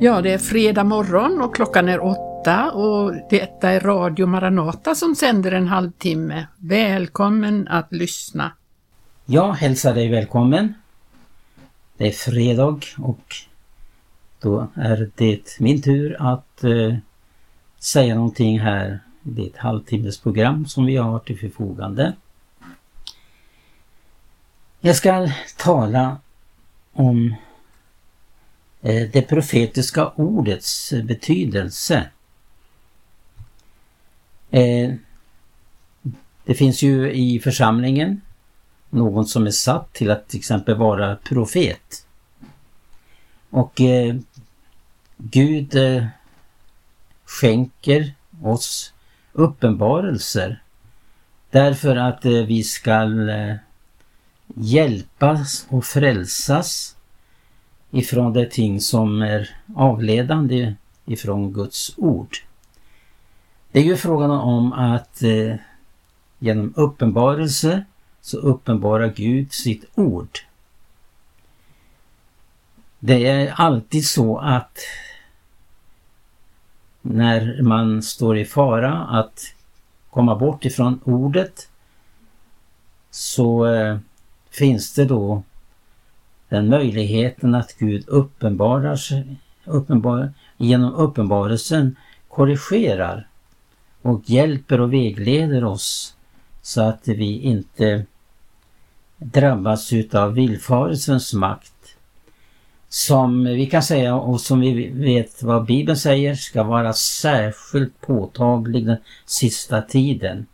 Ja, det är fredag morgon och klockan är åtta och detta är Radio Maranata som sänder en halvtimme. Välkommen att lyssna. Jag hälsar dig välkommen. Det är fredag och då är det min tur att eh, säga någonting här. Det är ett halvtimmesprogram som vi har till förfogande. Jag ska tala om Eh, det profetiska ordets betydelse. Eh, det finns ju i församlingen någon som är satt till att till exempel vara profet. Och eh, Gud eh, skänker oss uppenbarelser därför att vi ska hjälpas och frälsas ifrån det ting som är avledande ifrån Guds ord. Det är ju frågan om att eh, genom uppenbarelse så uppenbarar Gud sitt ord. Det är alltid så att när man står i fara att komma bort ifrån ordet så eh, finns det då den möjligheten att Gud uppenbarar sig, uppenbar, genom uppenbarelsen korrigerar och hjälper och vägleder oss så att vi inte drabbas utav villfarelsens makt. Som vi kan säga och som vi vet vad Bibeln säger ska vara särskilt påtaglig den sista tiden.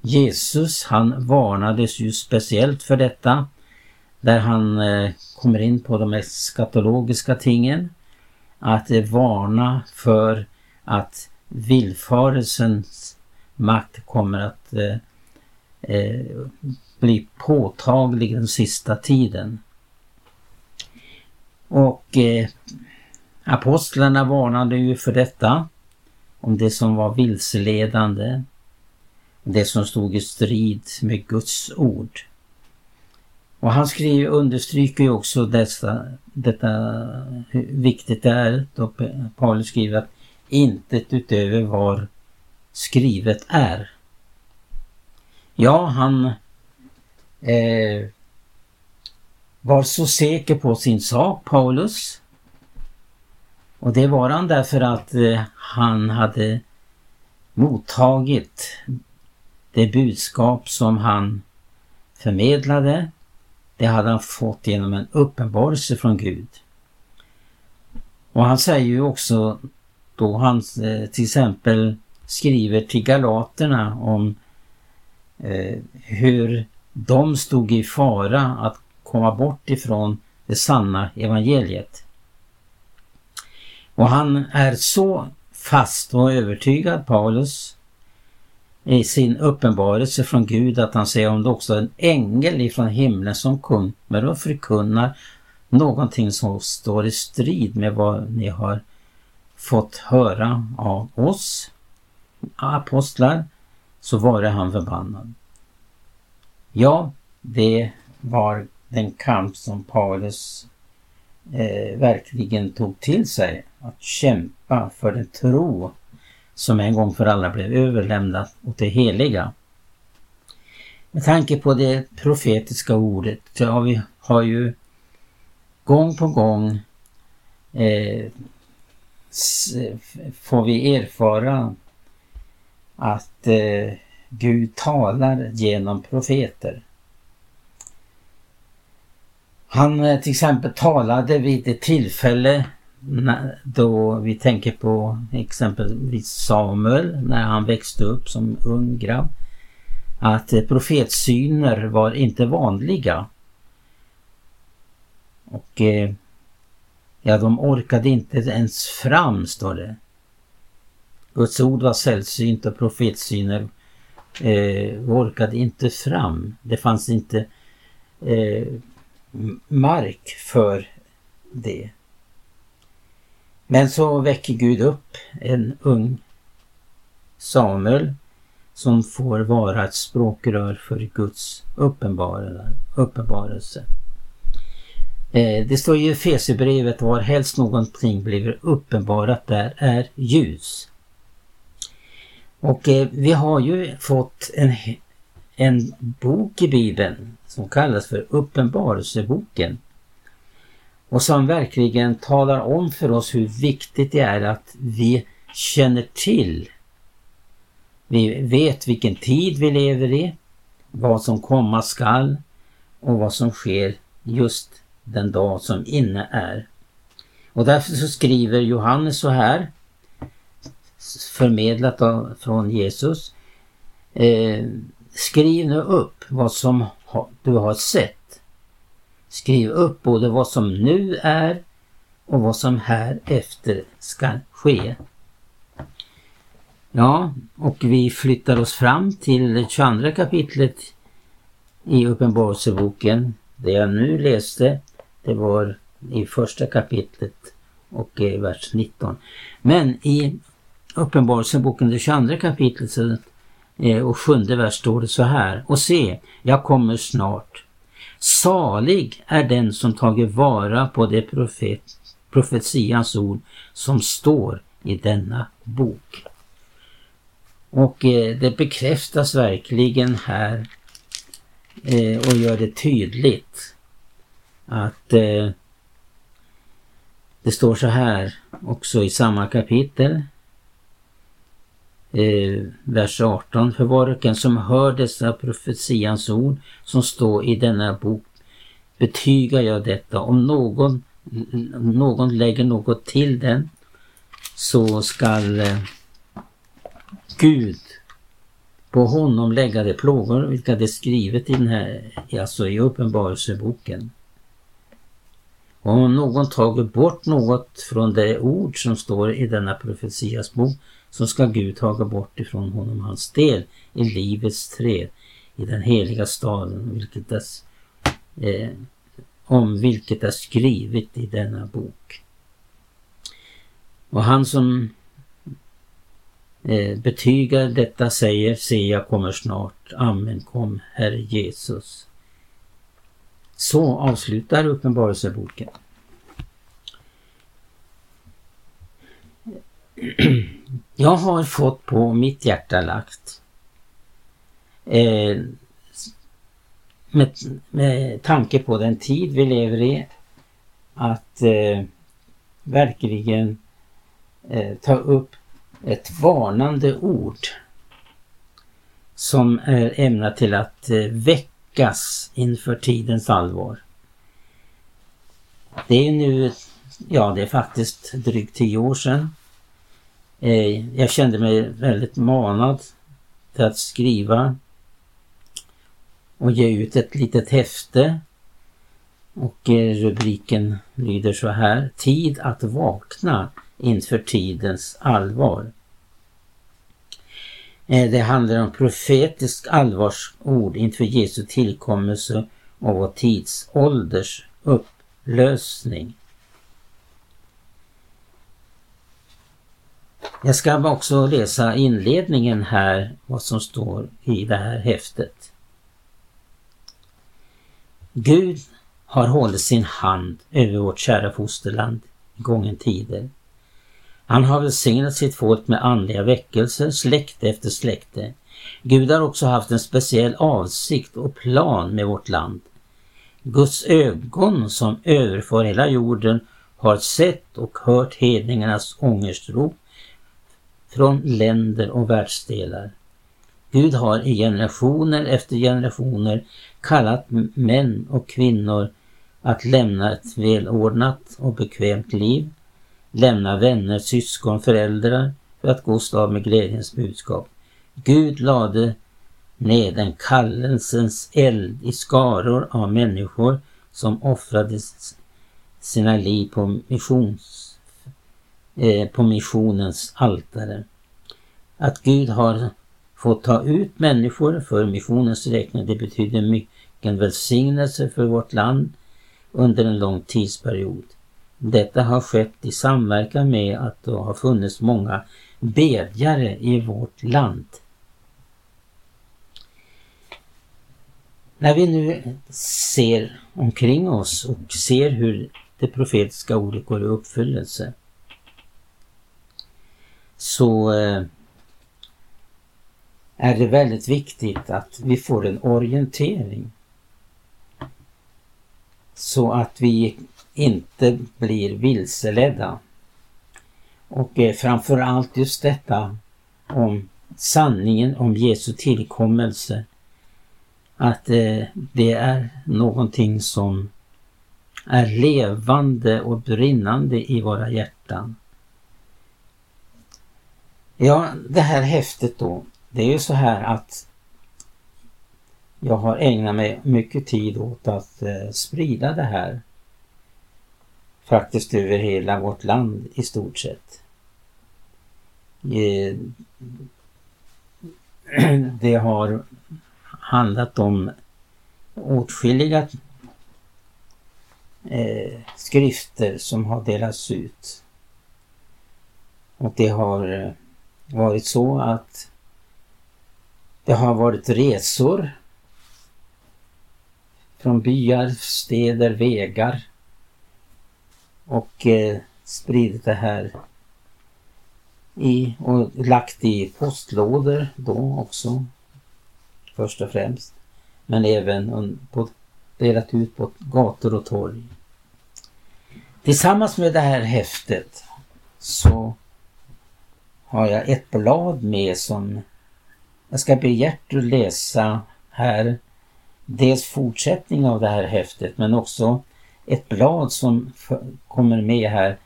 Jesus han varnades ju speciellt för detta där han eh, kommer in på de eskatologiska tingen. Att eh, varna för att villfarelsens makt kommer att eh, eh, bli påtaglig den sista tiden. Och eh, apostlarna varnade ju för detta. Om det som var vilseledande. Det som stod i strid med Guds ord. Och han skriver, understryker ju också dessa, detta hur viktigt det är då Paulus skriver att intet utöver vad skrivet är. Ja, han eh, var så säker på sin sak, Paulus. Och det var han därför att eh, han hade mottagit det budskap som han förmedlade det hade han fått genom en uppenbarelse från Gud. Och han säger ju också då han eh, till exempel skriver till galaterna om eh, hur de stod i fara att komma bort ifrån det sanna evangeliet. Och han är så fast och övertygad, Paulus, i sin uppenbarelse från Gud att han säger om det också är en ängel ifrån himlen som kommer och förkunnar någonting som står i strid med vad ni har fått höra av oss apostlar så var det han förbannad. Ja, det var den kamp som Paulus eh, verkligen tog till sig. Att kämpa för den tro som en gång för alla blev överlämnat åt det heliga. Med tanke på det profetiska ordet så har vi har ju gång på gång eh, får vi erfara att eh, Gud talar genom profeter. Han eh, till exempel talade vid ett tillfälle då vi tänker på exempelvis Samuel när han växte upp som ung grabb. Att profetsyner var inte vanliga. Och eh, ja, de orkade inte ens fram, står det. Guds ord var sällsynt och profetsyner eh, orkade inte fram. Det fanns inte eh, mark för det. Men så väcker Gud upp en ung Samuel som får vara ett språkrör för Guds uppenbarelse. Eh, det står i Efesierbrevet var helst någonting blir uppenbarat där är ljus. Och eh, vi har ju fått en, en bok i Bibeln som kallas för Uppenbarelseboken och som verkligen talar om för oss hur viktigt det är att vi känner till. Vi vet vilken tid vi lever i, vad som komma skall och vad som sker just den dag som inne är. Och därför så skriver Johannes så här, förmedlat av, från Jesus. Eh, skriv nu upp vad som ha, du har sett. Skriv upp både vad som nu är och vad som här efter ska ske. Ja, och vi flyttar oss fram till det 22 kapitlet i Uppenbarelseboken. Det jag nu läste, det var i första kapitlet och i vers 19. Men i Uppenbarelseboken, det 22 kapitlet eh, och sjunde vers står det så här. Och se, jag kommer snart. Salig är den som tagit vara på det profet, profetians ord som står i denna bok. Och eh, det bekräftas verkligen här eh, och gör det tydligt att eh, det står så här också i samma kapitel eh, vers 18. För var och en som hör dessa profetians ord som står i denna bok betygar jag detta. Om någon, någon lägger något till den så skall eh, Gud på honom lägga de plågor vilka det är skrivet i den här, alltså i Uppenbarelseboken. Om någon tagit bort något från det ord som står i denna profetias bok så ska Gud taga bort ifrån honom hans del i livets träd i den heliga staden vilket dess, eh, om vilket är skrivet i denna bok. Och han som eh, betygar detta säger, se jag kommer snart, amen kom Herre Jesus. Så avslutar Uppenbarelseboken. Jag har fått på mitt hjärta lagt eh, med, med tanke på den tid vi lever i att eh, verkligen eh, ta upp ett varnande ord som är ämnat till att eh, väckas inför tidens allvar. Det är nu, ja det är faktiskt drygt tio år sedan Eh, jag kände mig väldigt manad till att skriva och ge ut ett litet häfte. Och eh, rubriken lyder så här. Tid att vakna inför tidens allvar. Eh, det handlar om profetisk allvarsord inför Jesu tillkommelse och vår tidsålders upplösning. Jag ska också läsa inledningen här, vad som står i det här häftet. Gud har hållit sin hand över vårt kära fosterland i gången tider. Han har välsignat sitt folk med andliga väckelser, släkte efter släkte. Gud har också haft en speciell avsikt och plan med vårt land. Guds ögon som överför hela jorden har sett och hört hedningarnas ångestrop från länder och världsdelar. Gud har i generationer efter generationer kallat män och kvinnor att lämna ett välordnat och bekvämt liv, lämna vänner, syskon, föräldrar för att gå stav med glädjens budskap. Gud lade ned en kallelsens eld i skaror av människor som offrade sina liv på missions Eh, på missionens altare. Att Gud har fått ta ut människor för missionens räkning, det betyder mycket välsignelse för vårt land under en lång tidsperiod. Detta har skett i samverkan med att det har funnits många bedjare i vårt land. När vi nu ser omkring oss och ser hur det profetiska ordet går i uppfyllelse så eh, är det väldigt viktigt att vi får en orientering. Så att vi inte blir vilseledda. Och eh, framförallt just detta om sanningen om Jesu tillkommelse. Att eh, det är någonting som är levande och brinnande i våra hjärtan. Ja, det här häftet då. Det är ju så här att jag har ägnat mig mycket tid åt att eh, sprida det här. Faktiskt över hela vårt land i stort sett. Eh, det har handlat om åtskilliga eh, skrifter som har delats ut. Och det har eh, varit så att det har varit resor från byar, städer, vägar och eh, spridit det här i och lagt i postlådor då också först och främst. Men även på, delat ut på gator och torg. Tillsammans med det här häftet så har jag ett blad med som jag ska be Gertrud läsa här. Dels fortsättning av det här häftet men också ett blad som kommer med här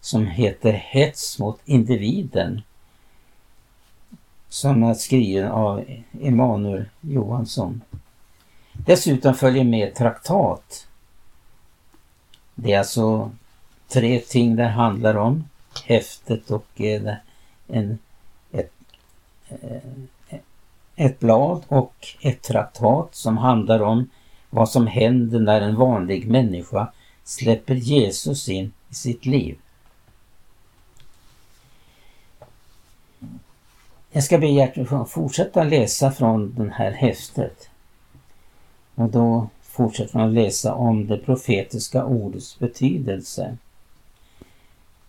som heter Hets mot individen. Som är skriven av Emanuel Johansson. Dessutom följer med traktat. Det är alltså tre ting det handlar om. Häftet och eh, det en, ett, eh, ett blad och ett traktat som handlar om vad som händer när en vanlig människa släpper Jesus in i sitt liv. Jag ska be Gertrud fortsätta läsa från det här häftet. Och då fortsätter man läsa om det profetiska ordets betydelse.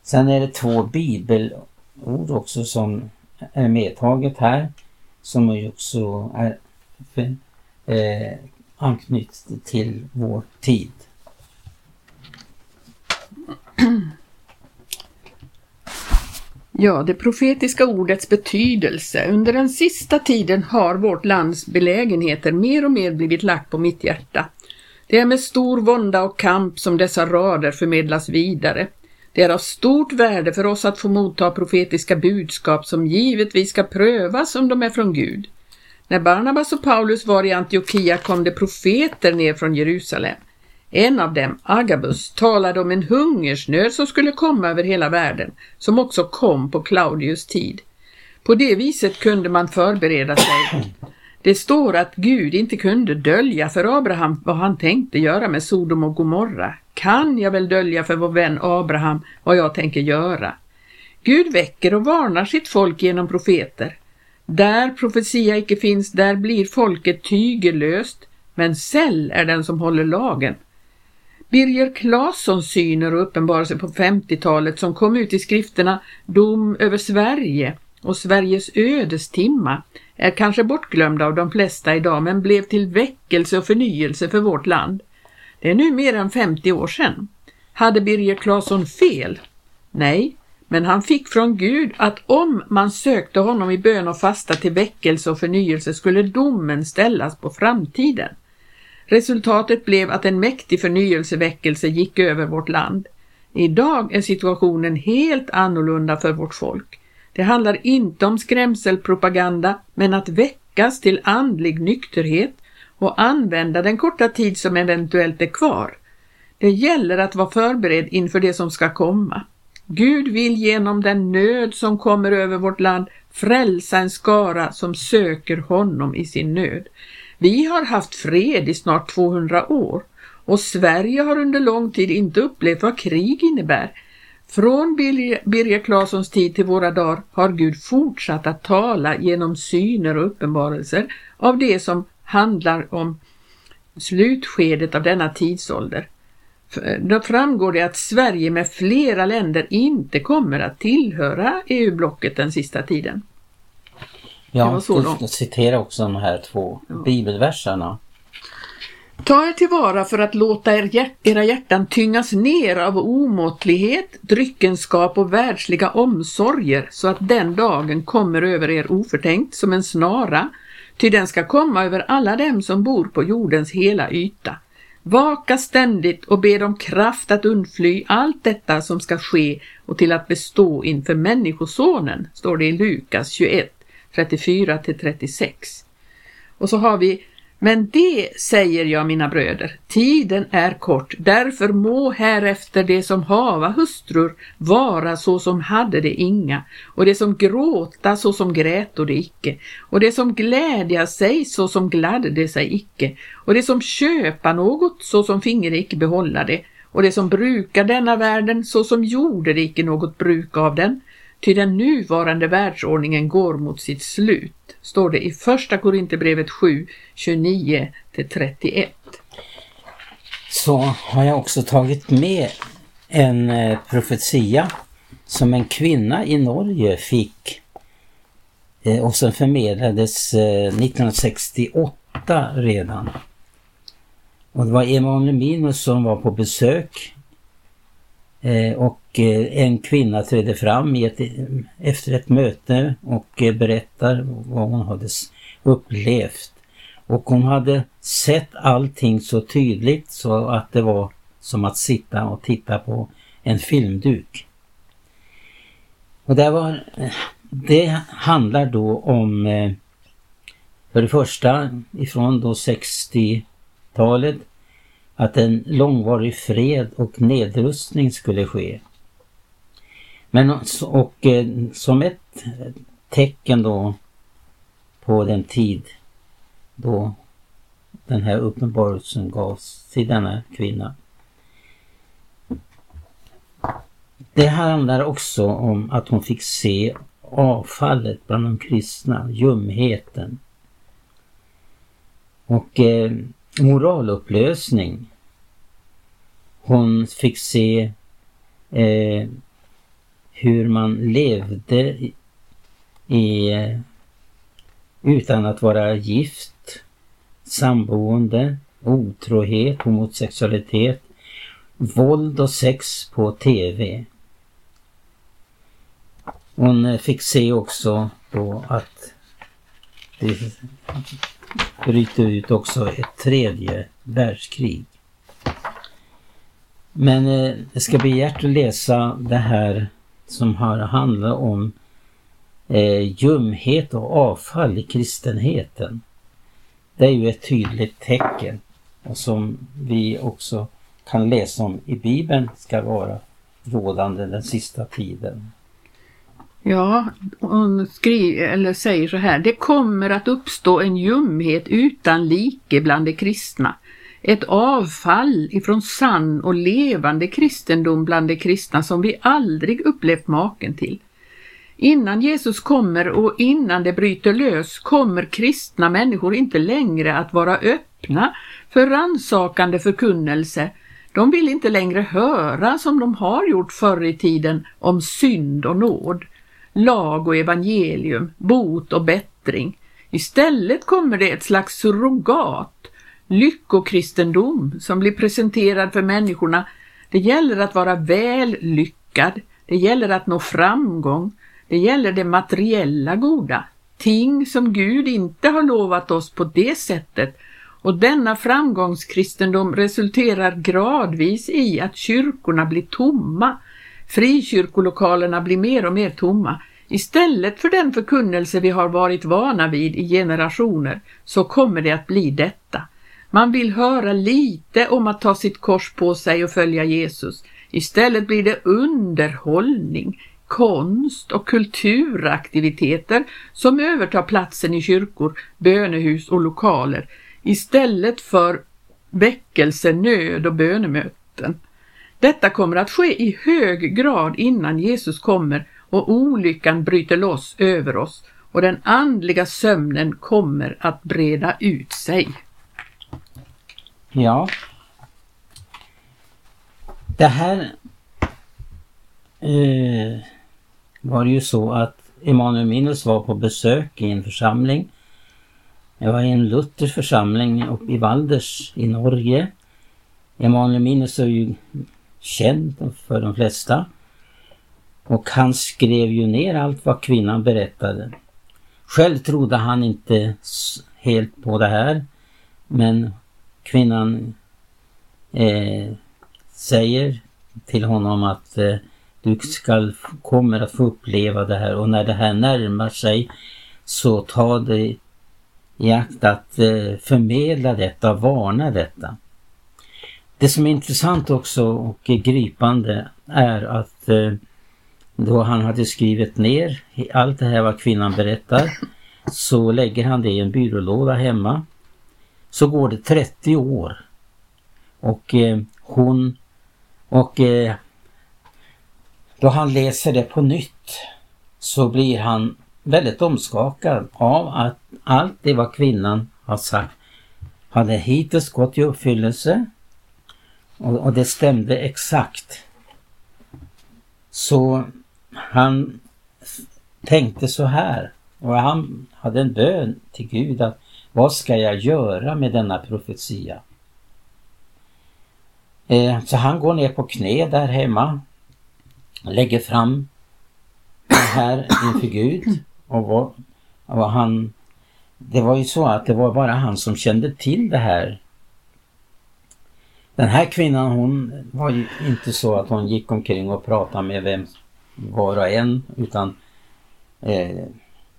Sen är det två ord också som är medtaget här som också är eh, anknytt till vår tid. Ja, det profetiska ordets betydelse. Under den sista tiden har vårt lands belägenheter mer och mer blivit lagt på mitt hjärta. Det är med stor vånda och kamp som dessa rader förmedlas vidare. Det är av stort värde för oss att få motta profetiska budskap som givetvis ska prövas om de är från Gud. När Barnabas och Paulus var i Antiochia kom det profeter ner från Jerusalem. En av dem, Agabus, talade om en hungersnöd som skulle komma över hela världen, som också kom på Claudius tid. På det viset kunde man förbereda sig. Det står att Gud inte kunde dölja för Abraham vad han tänkte göra med Sodom och Gomorra. Kan jag väl dölja för vår vän Abraham vad jag tänker göra? Gud väcker och varnar sitt folk genom profeter. Där profetia icke finns, där blir folket tygelöst, men säll är den som håller lagen. Birger Claessons syner och uppenbarelser på 50-talet som kom ut i skrifterna Dom över Sverige och Sveriges ödestimma är kanske bortglömda av de flesta idag men blev till väckelse och förnyelse för vårt land. Det är nu mer än 50 år sedan. Hade Birger Claesson fel? Nej, men han fick från Gud att om man sökte honom i bön och fasta till väckelse och förnyelse skulle domen ställas på framtiden. Resultatet blev att en mäktig förnyelseväckelse gick över vårt land. Idag är situationen helt annorlunda för vårt folk. Det handlar inte om skrämselpropaganda men att väckas till andlig nykterhet och använda den korta tid som eventuellt är kvar. Det gäller att vara förberedd inför det som ska komma. Gud vill genom den nöd som kommer över vårt land frälsa en skara som söker honom i sin nöd. Vi har haft fred i snart 200 år och Sverige har under lång tid inte upplevt vad krig innebär. Från Birger Claessons tid till våra dagar har Gud fortsatt att tala genom syner och uppenbarelser av det som handlar om slutskedet av denna tidsålder. Då framgår det att Sverige med flera länder inte kommer att tillhöra EU-blocket den sista tiden. Ja, du citerar också de här två ja. bibelverserna. Ta er tillvara för att låta er hjärt era hjärtan tyngas ner av omåttlighet, dryckenskap och världsliga omsorger så att den dagen kommer över er oförtänkt som en snara, ty den ska komma över alla dem som bor på jordens hela yta. Vaka ständigt och be dem kraft att undfly allt detta som ska ske och till att bestå inför Människosonen, står det i Lukas 21, 34 36. Och så har vi men det säger jag mina bröder, tiden är kort, därför må härefter det som hava hustrur vara så som hade det inga, och det som gråta så som gräto det icke, och det som glädja sig så som gladde det sig icke, och det som köpa något så som finge det icke behålla det, och det som brukar denna världen så som gjorde det icke något bruk av den, Ty den nuvarande världsordningen går mot sitt slut, står det i Första Korinthierbrevet 7, 29 31. Så har jag också tagit med en eh, profetia som en kvinna i Norge fick eh, och som förmedlades eh, 1968 redan. Och det var Emanuel Minus som var på besök och och en kvinna trädde fram ett, efter ett möte och eh, berättar vad hon hade upplevt. Och hon hade sett allting så tydligt så att det var som att sitta och titta på en filmduk. Och det, var, det handlar då om eh, för det första ifrån då 60-talet att en långvarig fred och nedrustning skulle ske. Men och eh, som ett tecken då på den tid då den här uppenbarelsen gavs till denna kvinna. Det handlar också om att hon fick se avfallet bland de kristna, ljumheten. Och eh, moralupplösning. Hon fick se eh, hur man levde i, utan att vara gift, samboende, otrohet, homosexualitet, våld och sex på TV. Hon eh, fick se också då att det bryter ut också ett tredje världskrig. Men eh, jag ska begärt att läsa det här som har handlat om eh, ljumhet och avfall i kristenheten. Det är ju ett tydligt tecken och som vi också kan läsa om i Bibeln ska vara rådande den sista tiden. Ja, hon skriver, eller säger så här. Det kommer att uppstå en ljumhet utan like bland de kristna. Ett avfall ifrån sann och levande kristendom bland de kristna som vi aldrig upplevt maken till. Innan Jesus kommer och innan det bryter lös kommer kristna människor inte längre att vara öppna för rannsakande förkunnelse. De vill inte längre höra som de har gjort förr i tiden om synd och nåd lag och evangelium, bot och bättring. Istället kommer det ett slags surrogat, lyckokristendom, som blir presenterad för människorna. Det gäller att vara väl lyckad, det gäller att nå framgång, det gäller det materiella goda, ting som Gud inte har lovat oss på det sättet och denna framgångskristendom resulterar gradvis i att kyrkorna blir tomma, frikyrkolokalerna blir mer och mer tomma. Istället för den förkunnelse vi har varit vana vid i generationer så kommer det att bli detta. Man vill höra lite om att ta sitt kors på sig och följa Jesus. Istället blir det underhållning, konst och kulturaktiviteter som övertar platsen i kyrkor, bönehus och lokaler istället för väckelse, nöd och bönemöten. Detta kommer att ske i hög grad innan Jesus kommer och olyckan bryter loss över oss och den andliga sömnen kommer att breda ut sig. Ja. Det här eh, var det ju så att Emanuel Minus var på besök i en församling. Det var i en luthersk församling uppe i Valders i Norge. Emanuel Minus är ju känd för de flesta. Och han skrev ju ner allt vad kvinnan berättade. Själv trodde han inte helt på det här. Men kvinnan eh, säger till honom att eh, du ska, kommer att få uppleva det här och när det här närmar sig så ta dig i akt att eh, förmedla detta, varna detta. Det som är intressant också och gripande är att eh, då han hade skrivit ner allt det här vad kvinnan berättar så lägger han det i en byrålåda hemma. Så går det 30 år. Och eh, hon och eh, då han läser det på nytt så blir han väldigt omskakad av att allt det vad kvinnan har sagt hade hittills gått i uppfyllelse. Och, och det stämde exakt. Så han tänkte så här. Och han hade en bön till Gud att vad ska jag göra med denna profetia? Eh, så han går ner på knä där hemma, lägger fram det här inför Gud och, vad, och han det var ju så att det var bara han som kände till det här. Den här kvinnan hon var ju inte så att hon gick omkring och pratade med vem var och en utan eh,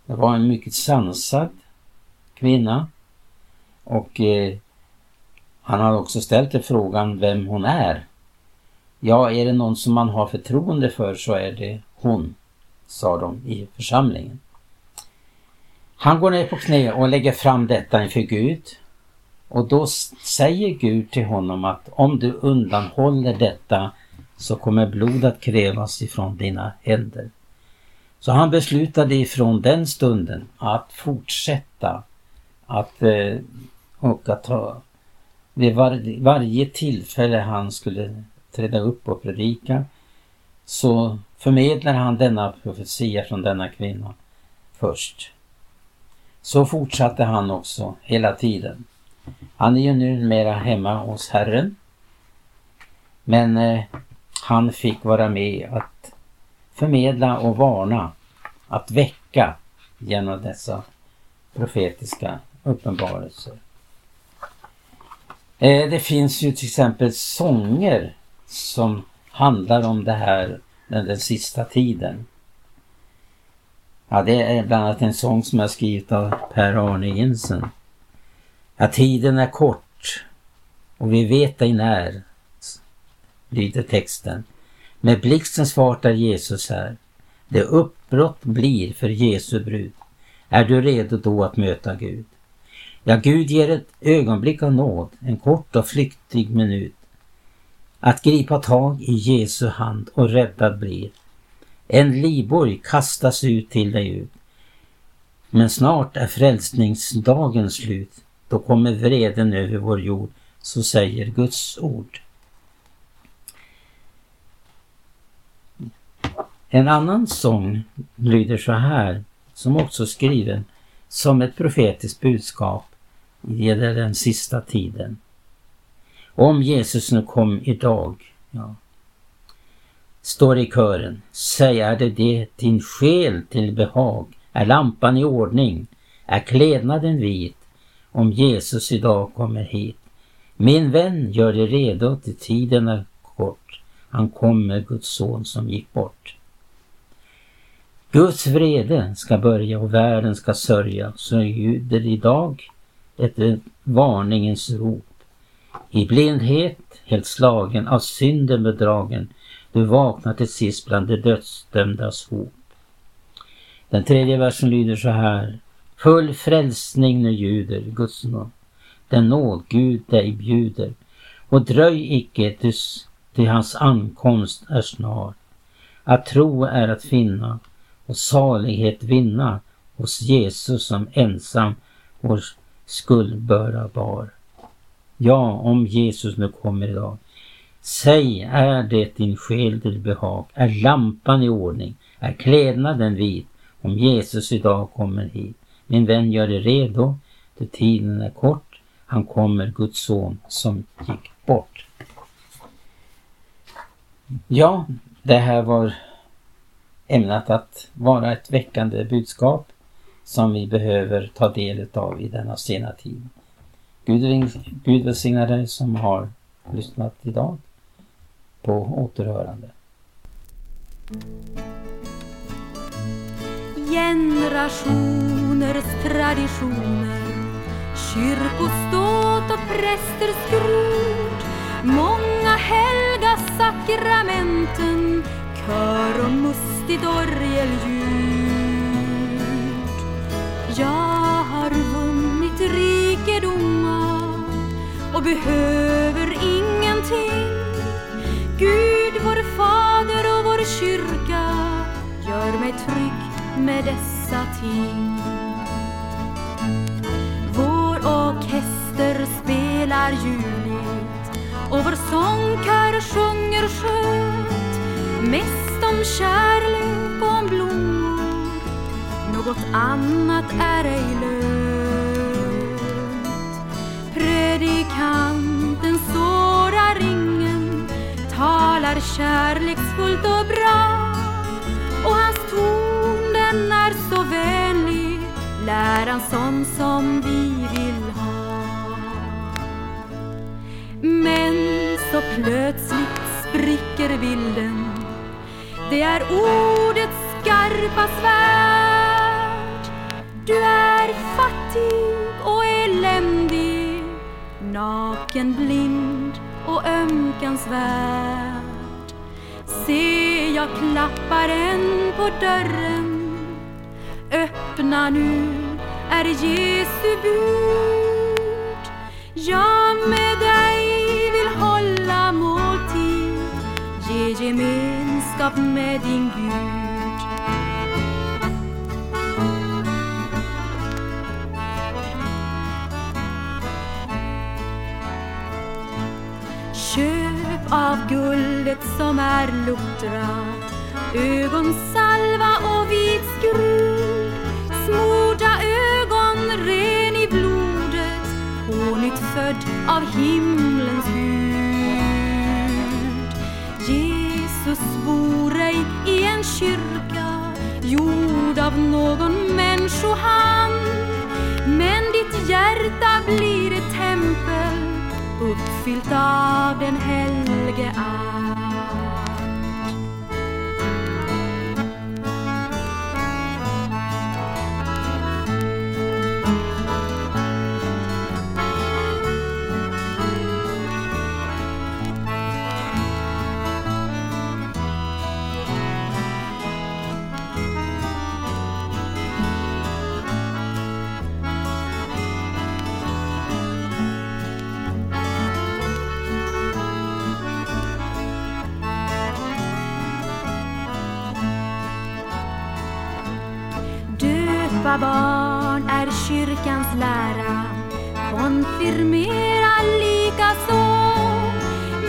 det var en mycket sansad kvinna och eh, han har också ställt till frågan vem hon är. Ja, är det någon som man har förtroende för så är det hon, sa de i församlingen. Han går ner på knä och lägger fram detta inför Gud. Och då säger Gud till honom att om du undanhåller detta så kommer blod att krävas ifrån dina händer. Så han beslutade ifrån den stunden att fortsätta att eh, och att ta vid var, varje tillfälle han skulle träda upp och predika så förmedlar han denna profetia från denna kvinna först. Så fortsatte han också hela tiden. Han är ju numera hemma hos Herren. Men eh, han fick vara med att förmedla och varna, att väcka genom dessa profetiska uppenbarelser. Eh, det finns ju till exempel sånger som handlar om det här den, den sista tiden. Ja, det är bland annat en sång som jag skrivit av Per-Arne Jensen. Ja, tiden är kort och vi vet ej när, lyder texten. Med blixtens fart är Jesus här. Det uppbrott blir för Jesu brud. Är du redo då att möta Gud? Ja, Gud ger ett ögonblick av nåd, en kort och flyktig minut. Att gripa tag i Jesu hand och räddad blir. En livboj kastas ut till dig ut. Men snart är frälsningsdagen slut. Då kommer vreden över vår jord, så säger Guds ord. En annan sång lyder så här, som också är skriven som ett profetiskt budskap det är den sista tiden. Om Jesus nu kom idag, ja, står i kören, säg är det det din själ till behag, är lampan i ordning, är klädnaden vit, om Jesus idag kommer hit. Min vän, gör dig redo till tiden är kort, han kommer, Guds son som gick bort. Guds vrede ska börja och världen ska sörja, så ljuder idag ett varningens rop. I blindhet, helt slagen, av synden bedragen, du vaknar till sist bland de dödsdömdas hop. Den tredje versen lyder så här. Full frälsning nu ljuder Guds nåd. Den nåd Gud dig bjuder. Och dröj icke tills till hans ankomst är snar. Att tro är att finna och salighet vinna hos Jesus som ensam vår skuldbörda bar. Ja, om Jesus nu kommer idag. Säg, är det din själ till behag? Är lampan i ordning? Är klädnaden vit? Om Jesus idag kommer hit. Min vän, gör dig redo, för tiden är kort. Han kommer, Guds son, som gick bort. Ja, det här var ämnat att vara ett väckande budskap som vi behöver ta del av i denna sena tid. Gud, Gud välsigna dig som har lyssnat idag på återhörande. Generationers traditioner Kyrkoståt och prästers grod Många helga sakramenten Kör och mustigt orgelljud jag har vunnit rikedomar och behöver ingenting. Gud, vår Fader och vår kyrka gör mig trygg med dessa ting. Vår orkester spelar ljuvligt och vår sångkör sjunger skönt Mest om kärlek. Något annat är ej lönt. Predikanten sårar ingen Talar kärleksfullt och bra. Och hans ton den är så vänlig Läran sån som vi vill ha. Men så plötsligt spricker bilden. Det är ordets skarpa svärd. Du är fattig och eländig Naken, blind och ömkansvärd. Se, jag klappar en på dörren. Öppna nu, är Jesu bud. Jag med dig vill hålla måltid. Ge gemenskap med din Gud. Guldet som är luttrat Ögonsalva och vit skrud Smorda ögon ren i blodet. Pånyttfödd av himlens Gud. Jesus bor ej i en kyrka Gjord av någon människohand. Men ditt hjärta blir ett tempel uppfyllt av den helge Ande. Barn är kyrkans lära. Konfirmera likaså.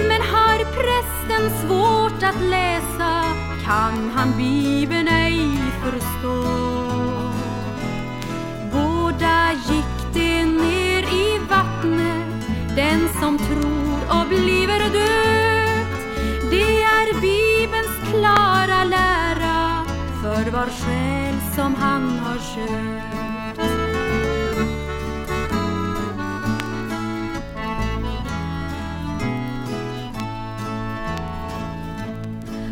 Men har prästen svårt att läsa Kan han Bibeln ej förstå. Båda gick de ner i vattnet. Den som tror och bliver döpt var själ som han har köpt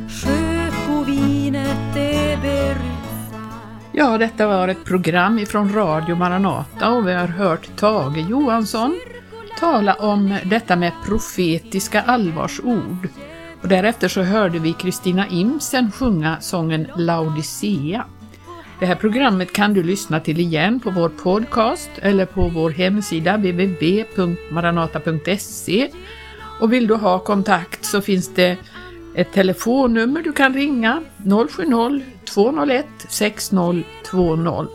Sjökovinet det berusar Ja, detta var ett program ifrån Radio Maranata och vi har hört Tage Johansson tala om detta med profetiska allvarsord. Och därefter så hörde vi Kristina Imsen sjunga sången Laodicea. Det här programmet kan du lyssna till igen på vår podcast eller på vår hemsida www.maranata.se och vill du ha kontakt så finns det ett telefonnummer du kan ringa 070-201 6020.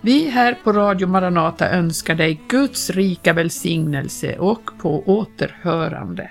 Vi här på Radio Maranata önskar dig Guds rika välsignelse och på återhörande.